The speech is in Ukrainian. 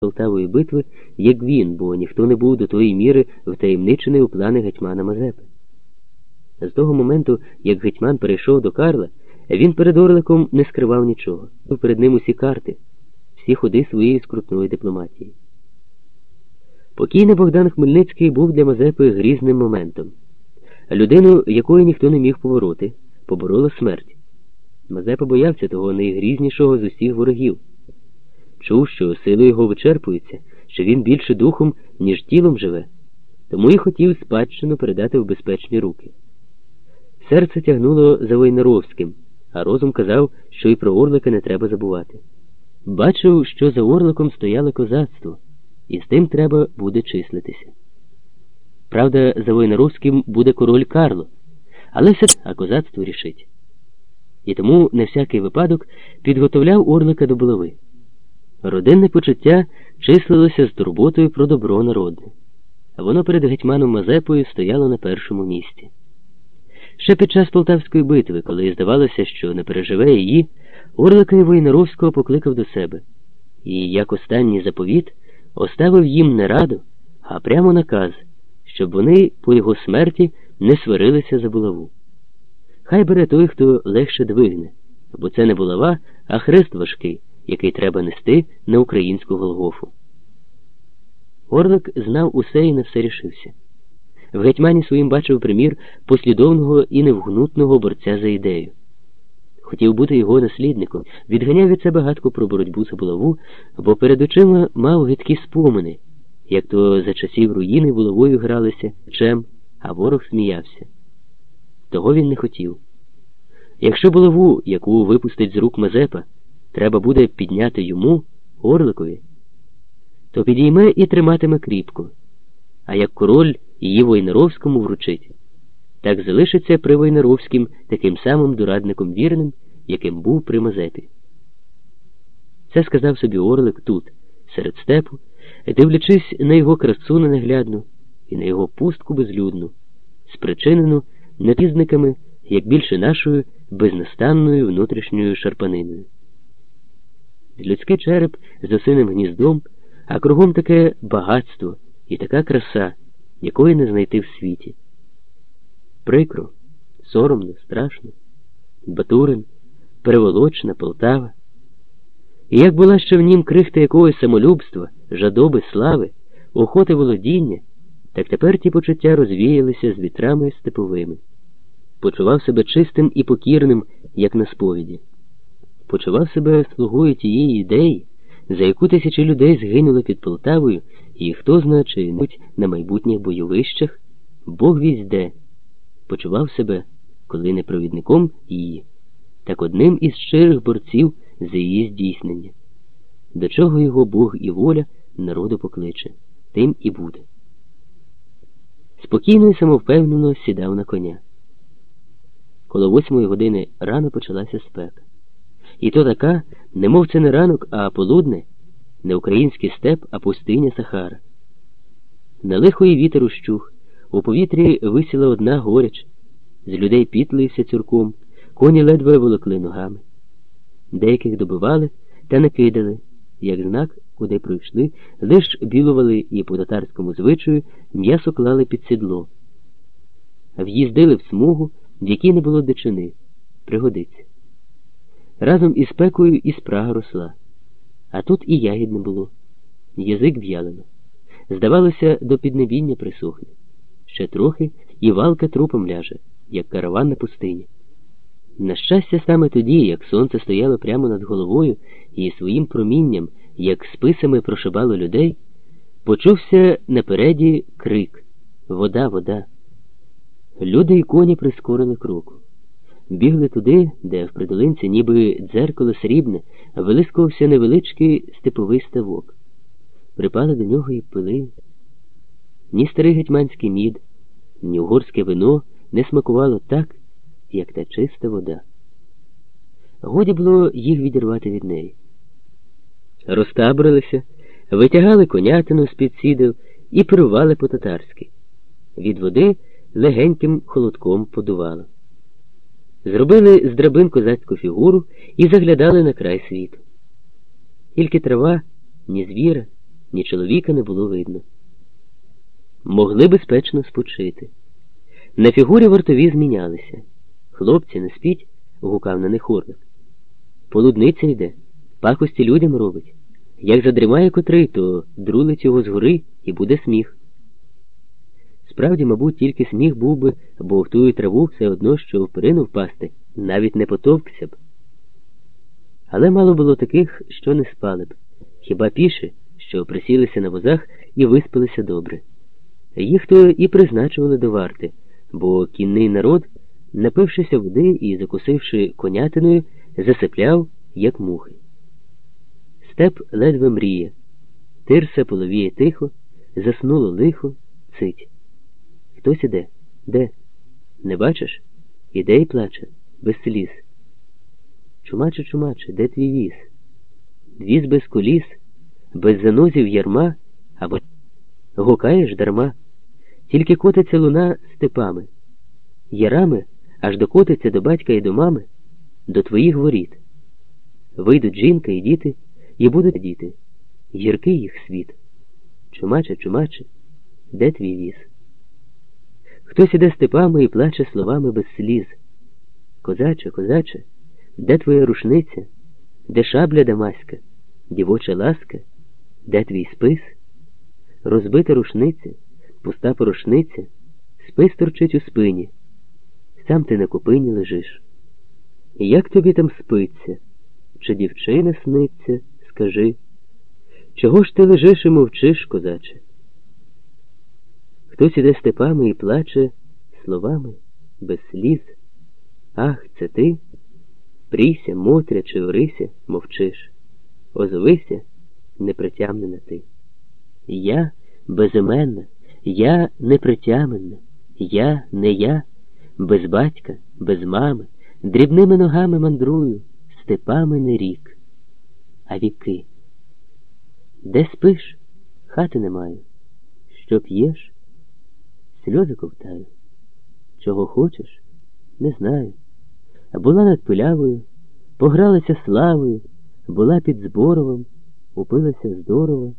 Полтавої битви, як він, бо ніхто не був до тої міри втаємничений у плани гетьмана Мазепи. З того моменту, як гетьман перейшов до Карла, він перед Орликом не скривав нічого, перед ним усі карти, всі ходи своєї скрутної дипломатії. Покійний Богдан Хмельницький був для Мазепи грізним моментом. Людину, якої ніхто не міг побороти, поборола смерть. Мазепа боявся того найгрізнішого з усіх ворогів. Чув, що сили його вичерпуються, що він більше духом, ніж тілом живе, тому і хотів спадщину передати в безпечні руки. Серце тягнуло за Войнаровським, а розум казав, що і про Орлика не треба забувати. Бачив, що за Орликом стояло козацтво, і з тим треба буде числитися. Правда, за Войнаровським буде король Карло, але все а козацтво рішить. І тому на всякий випадок підготовляв Орлика до булави. Родинне почуття числилося з турботою про добро народне, а воно перед гетьманом Мазепою стояло на першому місці. Ще під час Полтавської битви, коли здавалося, що не переживе її, Орлика і Войнаровського покликав до себе і, як останній заповіт, оставив їм не раду, а прямо наказ, щоб вони по його смерті не сварилися за булаву. Хай бере той, хто легше двигне, бо це не булава, а хрест важкий який треба нести на українську Голгофу. Орлик знав усе і на все рішився. В гетьмані своїм бачив примір послідовного і невгнутного борця за ідею. Хотів бути його наслідником, відганяв від себе гадку про боротьбу за булаву, бо перед очима мав гидкі спомини, як то за часів руїни булавою гралися чем, а ворог сміявся. Того він не хотів. Якщо булаву, яку випустить з рук Мазепа, треба буде підняти йому, Орликові, то підійме і триматиме кріпко, а як король її Войнаровському вручить, так залишиться при Войнаровським таким самим дорадником вірним, яким був при Мазепі. Це сказав собі Орлик тут, серед степу, дивлячись на його красу ненаглядну і на його пустку безлюдну, спричинену напізниками, як більше нашою безнастанною внутрішньою шарпаниною людський череп з осиним гніздом, а кругом таке багатство і така краса, якої не знайти в світі. Прикро, соромно, страшно, Батурин, переволочна Полтава. І як була ще в нім крихта якогось самолюбства, жадоби, слави, охоти володіння, так тепер ті почуття розвіялися з вітрами степовими. Почував себе чистим і покірним, як на сповіді почував себе слугою тієї ідеї, за яку тисячі людей згинули під Полтавою, і хто знає, чи нуть на майбутніх бойовищах, Бог візде, почував себе, коли не провідником її, так одним із щирих борців за її здійснення. До чого його Бог і воля народу покличе, тим і буде. Спокійно і самовпевнено сідав на коня. Коло восьмої години рано почалася спека. І то така, немов це не ранок, а полудне, не український степ, а пустиня Сахара. На лихої вітер ущух, у повітрі висіла одна горяч, з людей пітлився цюрком, коні ледве волокли ногами. Деяких добивали та не кидали, як знак, куди пройшли, лиш білували і по татарському звичаю м'ясо клали під сідло. В'їздили в смугу, в якій не було дичини. Пригодиться. Разом із пекою і спрага росла. А тут і ягід не було. Язик в'ялено. Здавалося, до піднебіння присохне. Ще трохи і валка трупом ляже, як караван на пустині. На щастя, саме тоді, як сонце стояло прямо над головою і своїм промінням, як списами прошибало людей, почувся напереді крик Вода, вода. Люди й коні прискорили кроку бігли туди, де в придолинці, ніби дзеркало срібне, вилискувався невеличкий степовий ставок. Припали до нього і пили. Ні старий гетьманський мід, ні угорське вино не смакувало так, як та чиста вода. Годі було їх відірвати від неї. Розтабрилися, витягали конятину з під сідел і пирували по татарськи. Від води легеньким холодком подувало. Зробили з драбин козацьку фігуру і заглядали на край світу. Тільки трава, ні звіра, ні чоловіка не було видно. Могли безпечно спочити. На фігурі вартові змінялися. Хлопці, не спіть, гукав на них Орлик. Полудниця йде, пакості людям робить. Як задрімає котрий, то друлить його згори і буде сміх. Справді, мабуть, тільки сміх був би, бо в тую траву все одно, що в перину впасти, навіть не потовкся б. Але мало було таких, що не спали б, хіба піші, що присілися на возах і виспалися добре. Їх то і призначували до варти, бо кінний народ, напившися води і закусивши конятиною, засипляв, як мухи. Степ ледве мріє, тирса половіє тихо, заснуло лихо, цить. Хтось іде? Де? Не бачиш? Іде і плаче, без сліз. Чумаче, чумаче, де твій віз? Віз без коліс, без занозів ярма, або гукаєш дарма, тільки котиться луна степами, ярами аж докотиться до батька і до мами, до твоїх воріт. Вийдуть жінка і діти, і будуть діти, гіркий їх світ. Чумаче, чумаче, де твій віз? Хтось іде степами і плаче словами без сліз. Козаче, козаче, де твоя рушниця, де шабля дамаська, дівоча ласка, де твій спис? Розбита рушниця, пуста порушниця, спис торчить у спині. Сам ти на купині лежиш. І як тобі там спиться? Чи дівчина сниться, скажи? Чого ж ти лежиш і мовчиш, козаче? Хтось іде степами і плаче словами без сліз. Ах, це ти? Пріся, Мотря чи Орися, мовчиш. Озвися, непритямнена ти. Я безіменна, я непритямнена, я не я, без батька, без мами, дрібними ногами мандрую, степами не рік, а віки. Де спиш? Хати немає. Що п'єш? Сльози ковтаю. Чого хочеш? Не знаю. Була над пилявою, погралася славою, була під Зборовом, упилася здорово.